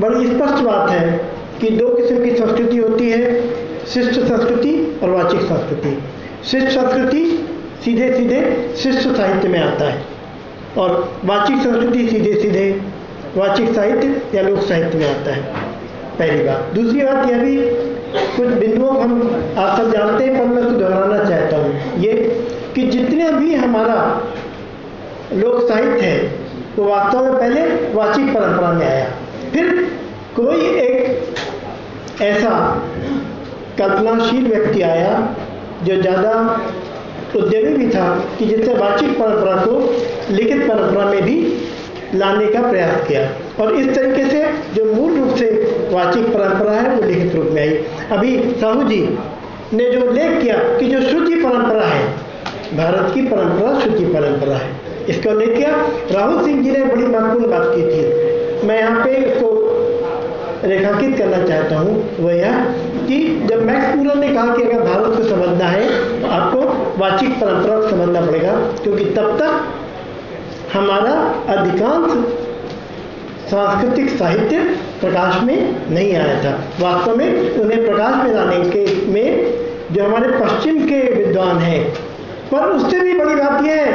बड़ी स्पष्ट बात है कि दो किस्म की संस्कृति होती है, शिष्ट संस्कृति और वाचिक संस्कृति। शिष्ट संस्कृति सीधे सीधे शिष्ट साहित्य में आता है और वाचिक संस्कृति सीधे सीधे वाचिक साहित्य या लोक साहित्य में आता है, पहली बात। दूसरी बात यह भी, कुछ बिंदुओं को हम आप सब जानते हैं, पर मैं उसको दोहराना चाहता हूँ। ये कि जितने भी हमारा लोक साहित्य है, वो वास्तव में पहले वाचिक परंपरा में आया। फिर कोई एक ऐसा कल्पनाशील व्यक्ति आया जो ज़्यादा उद्यमी भी था कि जिससे वाचिक परंपरा को लिखित परंपरा में भी लाने का प्रयास किया। और इस तरीके से जो मूल रूप से वाचिक परंपरा है, वो लिखित रूप में आई। अभी साहू जी ने जो उल्लेख किया कि जो श्रुति परंपरा है, भारत की परंपरा, श्रुति परंपरा है, इसका उल्लेख किया। राहुल सिंह जी ने बड़ी महत्वपूर्ण बात की थी। मैं यहाँ पे इसको रेखांकित करना चाहता हूँ, वह यह कि जब मैक्स पूरन ने कहा कि अगर भारत को समझना है तो आपको वाचिक परंपरा को समझना पड़ेगा, क्योंकि तब तक हमारा अधिकांश सांस्कृतिक साहित्य प्रकाश में नहीं आया था। वास्तव में उन्हें प्रकाश में लाने के में जो हमारे पश्चिम के विद्वान हैं, पर उससे भी बड़ी बात यह है,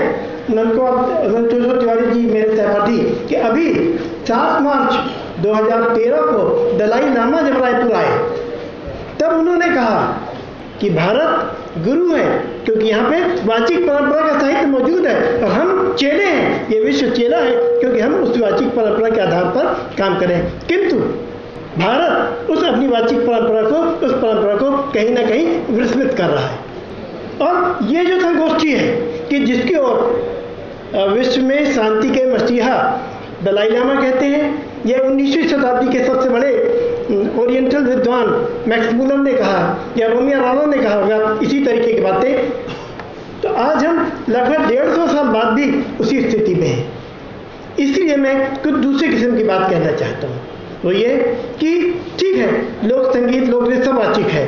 नंदकुमार तिवारी जी, मेरे सहपाठी, कि अभी 7 मार्च 2013 को दलाई लामा जब रायपुर आए, तब उन्होंने कहा कि भारत गुरु है, क्योंकि यहाँ पे वाचिक परंपरा का साहित्य मौजूद है। और हम चेले हैं, ये विश्व चेला है, क्योंकि हम उस वाचिक परंपरा के आधार पर काम करें किंतु भारत उस अपनी वाचिक परंपरा को, उस परंपरा को कहीं ना कहीं विस्मृत कर रहा है। और ये जो संगोष्ठी है कि जिसकी ओर विश्व में शांति के मसीहा दलाई लामा कहते हैं, यह उन्नीसवीं शताब्दी के सबसे बड़े ओरिएंटल विद्वान मैक्स मूलर ने कहा, या रोमिया राणा ने कहा होगा, इसी तरीके की बातें। तो आज हम लगभग डेढ़ सौ साल बाद भी उसी स्थिति में हैं। इसलिए मैं कुछ दूसरे किस्म की बात कहना चाहता हूँ। वो ये कि ठीक है, लोक संगीत, लोक नृत्य सब वाचिक है।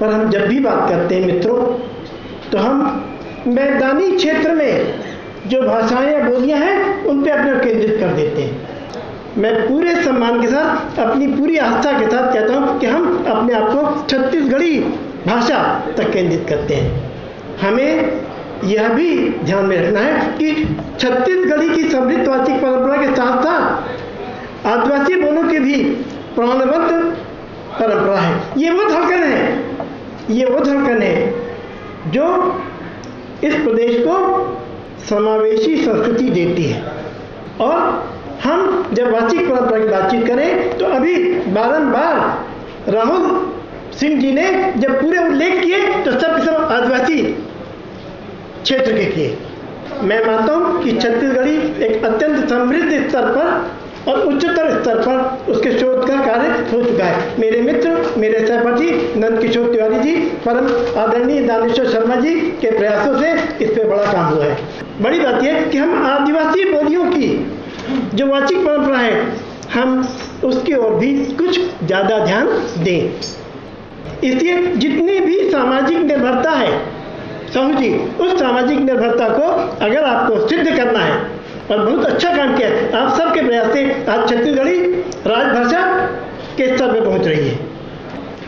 पर हम जब भी बात करते हैं मित्रों तो हम मैदानी क्षेत्र में जो भाषाएँ या बोलियाँ हैं, उन पर अपना केंद्रित कर देते हैं। मैं पूरे सम्मान के साथ, अपनी पूरी आस्था के साथ कहता हूँ कि हम अपने आप को छत्तीसगढ़ी भाषा तक केंद्रित करते हैं। हमें यह भी ध्यान में रखना है कि छत्तीसगढ़ी की समृद्ध वाचिक परंपरा के साथ साथ आदिवासी बोलों की भी प्राणबद्ध परंपरा है। ये वो धड़कन है, ये वो धड़कन है जो इस प्रदेश को समावेशी संस्कृति देती है। और हम जब वाचिक परंपरा की बातचीत करें तो अभी बारंबार राहुल सिंह जी ने जब पूरे उल्लेख किए तो सब सब आदिवासी क्षेत्र के किए। मैं मानता हूँ कि छत्तीसगढ़ी एक अत्यंत समृद्ध स्तर पर और उच्चतर स्तर पर उसके शोध का कार्य हो चुका है। मेरे मित्र, मेरे सहपाठी नंद किशोर तिवारी जी, परम आदरणीय दानेश्वर शर्मा जी के प्रयासों से इस पर बड़ा काम हुआ है। बड़ी बात यह कि हम आदिवासी बोलियों की जो वाचिक परंपरा है, हम उसकी ओर भी कुछ ज़्यादा ध्यान दें। इसलिए जितनी भी सामाजिक निर्भरता है जी, उस सामाजिक निर्भरता को अगर आपको सिद्ध करना है, और बहुत अच्छा काम किया आप सबके प्रयास से आज छत्तीसगढ़ी राजभाषा के स्तर पर पहुँच रही है।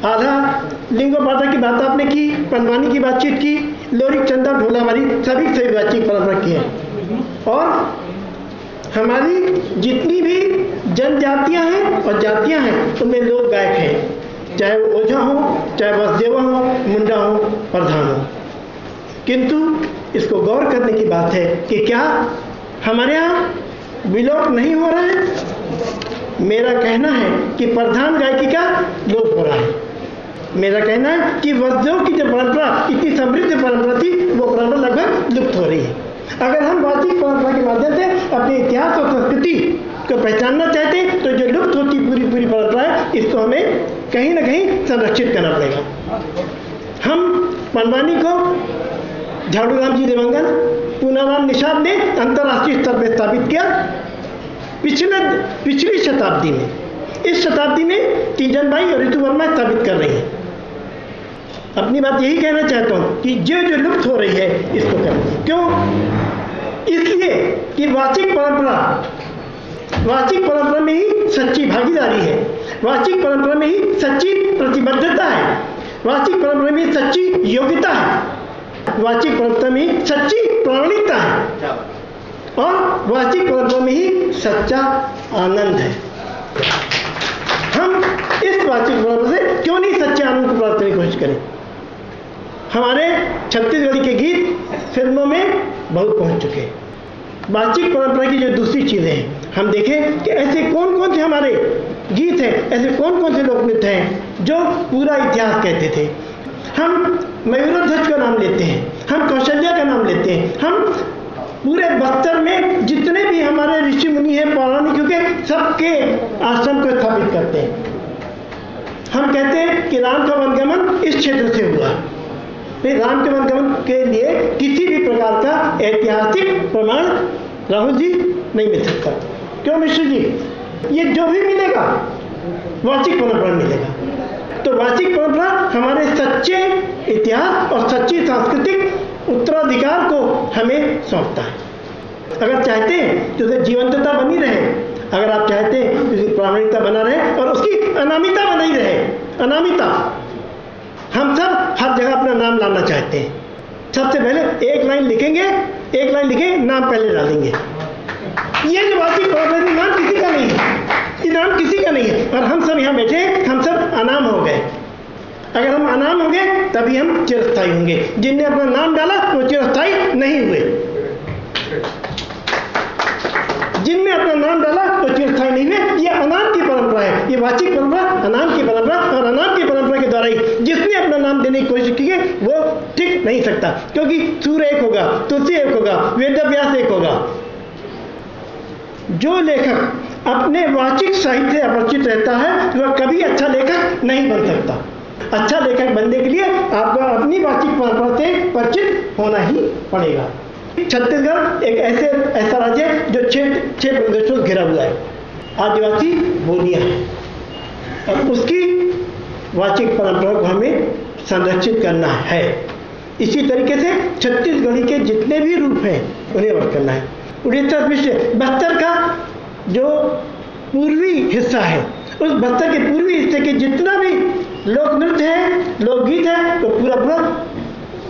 आधा लिंगोपाता की बात आपने की, पंडवानी की बातचीत की लोरिक चंदा ढोला हमारी सभी सभी बातचीत परंपरा की है। और हमारी जितनी भी जनजातियाँ हैं और जातियाँ हैं, उनमें लोग गायक हैं। चाहे वो ओझा हो, चाहे वसदेवा हो, मुंडा हो, प्रधान हो। किंतु इसको गौर करने की बात है कि क्या हमारे यहाँ विलोप नहीं हो रहा है? मेरा कहना है कि प्रधान गायकी का लोप हो रहा है। मेरा कहना है कि वसदेव की जो परंपरा, इतनी समृद्ध परंपरा थी, वो परंपरा लगभग लुप्त हो रही है। अगर हम वाचिक परंपरा के माध्यम से अपने इतिहास और संस्कृति को पहचानना चाहते हैं तो जो लुप्त होती पूरी पूरी परंपरा है, इसको हमें कहीं ना कहीं संरक्षित करना पड़ेगा। हम पंडवानी को झाड़ू राम जी देवंगन पूनाराम निषाद ने अंतर्राष्ट्रीय स्तर पर स्थापित किया, पिछले पिछली शताब्दी में। इस शताब्दी में तीजन भाई और ऋतु वर्मा स्थापित कर रही हैं। अपनी बात यही कहना चाहता हूँ कि जो जो लुप्त हो रही है, इसको कर। क्यों? इसलिए कि वाचिक परंपरा वाचिक परंपरा में ही सच्ची भागीदारी है। वाचिक परंपरा में ही सच्ची प्रतिबद्धता है। वाचिक परंपरा में सच्ची योग्यता है। वाचिक परंपरा में सच्ची प्रामाणिकता है। और वाचिक परंपरा में ही सच्चा आनंद है। हम इस वाचिक परंपरा से क्यों नहीं सच्चे आनंद को प्राप्त करने की कोशिश करें? हमारे छत्तीसगढ़ी के गीत फ़िल्मों में बहुत पहुँच चुके वाचिक परंपरा की जो दूसरी चीज़ें हैं, हम देखें कि ऐसे कौन कौन से हमारे गीत हैं, ऐसे कौन कौन से लोक नृत्य हैं, जो पूरा इतिहास कहते थे। हम मयूरोध्वज का नाम लेते हैं, हम कौशल्या का नाम लेते हैं, हम पूरे बस्तर में जितने भी हमारे ऋषि मुनि हैं, पौराणिक क्योंकि सबके आश्रम को स्थापित करते हैं। हम कहते हैं कि राम का वनगमन इस क्षेत्र से हुआ। राम के वनगमन के लिए किसी भी प्रकार का ऐतिहासिक प्रमाण राहुल जी नहीं मिल सकता। क्यों मिश्र जी? ये जो भी मिलेगा, वार्षिक परंपरा मिलेगा। तो वार्षिक परंपरा हमारे सच्चे इतिहास और सच्ची सांस्कृतिक उत्तराधिकार को हमें सौंपता है। अगर चाहते हैं तो उसे जीवंतता बनी रहे। अगर आप चाहते हैं तो उसकी प्रामाणिकता बना रहे और उसकी अनामिता बनाई रहे। अनामिता। हर जगह अपना नाम लाना चाहते हैं। सबसे पहले एक लाइन लिखेंगे, एक लाइन लिखेंगे नाम पहले डालेंगे ये जो बात की नाम किसी का नहीं है। ये नाम किसी का नहीं है। और हम सब यहाँ बैठे, हम सब अनाम हो गए। अगर हम अनाम हो गए तभी हम चिरस्थाई होंगे। जिनने अपना नाम डाला, वो चिरस्थाई नहीं हुए। जिनने अपना नाम डाला, वो चिरस्थाई नहीं हुए। ये अनाम की परंपरा है। ये वाचिक परंपरा अनाम की परंपरा और अनाम की परंपरा के द्वारा ही जिसने अपना नाम देने की कोशिश की है, वो टिक नहीं सकता। क्योंकि सूर्य एक होगा, तुलसी एक होगा, वेद व्यास एक होगा। जो लेखक अपने वाचिक साहित्य से अपरिचित रहता है, वह कभी अच्छा लेखक नहीं बन सकता। अच्छा लेखक बनने के लिए आपको अपनी वाचिक परंपरा से परिचित होना ही पड़ेगा। छत्तीसगढ़ एक ऐसे, ऐसा राज्य है, जो छह छह प्रदेशों से घिरा हुआ है। आदिवासी बोलियाँ हैं। उसकी वाचिक परंपरा को हमें संरक्षित करना है। इसी तरीके से छत्तीसगढ़ी के जितने भी रूप हैं, उन्हें वर्क करना है। उड़ीसा विश्व बस्तर का जो पूर्वी हिस्सा है, उस बस्तर के पूर्वी हिस्से के जितना भी लोक नृत्य है, लोकगीत है, वो पूरा पूरा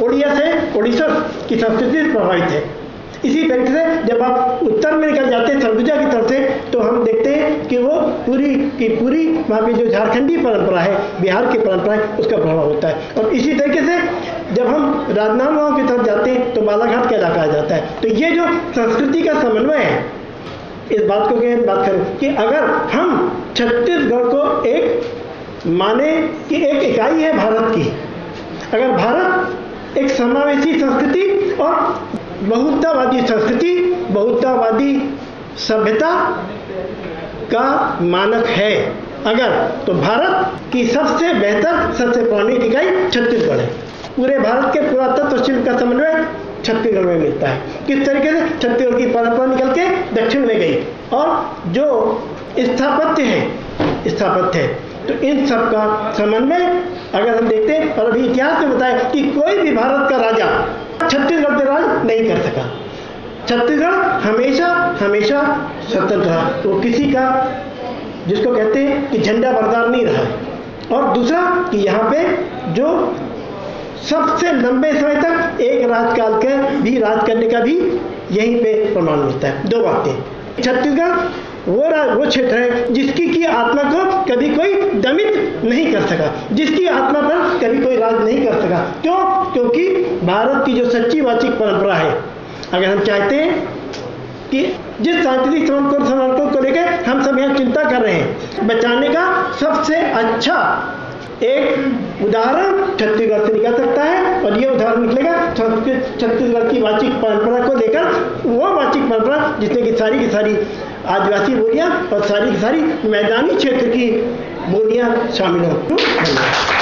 उड़िया से उड़ीसा की संस्कृति प्रभावित है। इसी तरीके से जब आप उत्तर में निकल जाते हैं, सरगुजा की तरफ़ से तो हम देखते हैं कि वो पूरी की पूरी वहाँ की जो झारखंडी परंपरा है, बिहार की परंपरा है, उसका प्रभाव होता है। और इसी तरीके से जब हम राजनांदगांव की तरफ़ जाते हैं तो बालाघाट का इलाका आ जाता है। तो ये जो संस्कृति का समन्वय है, इस बात को क्या बात करें कि अगर हम छत्तीसगढ़ को एक माने कि एक इकाई है भारत की, अगर भारत एक समावेशी संस्कृति और बहुतावादी संस्कृति, बहुतावादी सभ्यता का मानक है। अगर तो भारत की सबसे बेहतर, सबसे पुरानी इकाई छत्तीसगढ़ है। पूरे भारत के पुरातत्व शिल्प का समन्वय छत्तीसगढ़ में मिलता है। किस तरीके से? छत्तीसगढ़ की परंपरा निकल के दक्षिण में गई। और जो स्थापत्य है स्थापत्य है तो इन सब का समन्वय अगर हम देखते हैं और अभी इतिहास में बताए कि कोई भी भारत का राजा छत्तीसगढ़ पे राज नहीं कर सका। छत्तीसगढ़ हमेशा हमेशा स्वतंत्र रहा। वो किसी का, जिसको कहते हैं कि झंडा बरदार नहीं रहा। और दूसरा कि यहाँ पे जो सबसे लंबे समय तक एक राजकाल के भी, राज करने का भी यहीं पे प्रमाण मिलता है। दो बातें। छत्तीसगढ़ वो वो क्षेत्र है जिसकी की आत्मा को कभी कोई दमित नहीं कर सका। जिसकी आत्मा पर कभी कोई राज नहीं कर सका। क्यों? क्योंकि भारत की जो सच्ची वाचिक परंपरा है, अगर हम चाहते हैं कि जिस सांस्कृतिक समर्पण को लेकर हम सब यहाँ चिंता कर रहे हैं, बचाने का सबसे अच्छा एक उदाहरण छत्तीसगढ़ से निकल सकता उदाहरण निकलेगा छत्तीसगढ़ की वाचिक परंपरा को लेकर वो वाचिक परंपरा जिसमें की सारी की सारी आदिवासी बोलियाँ और सारी की सारी मैदानी क्षेत्र की बोलियाँ शामिल हों।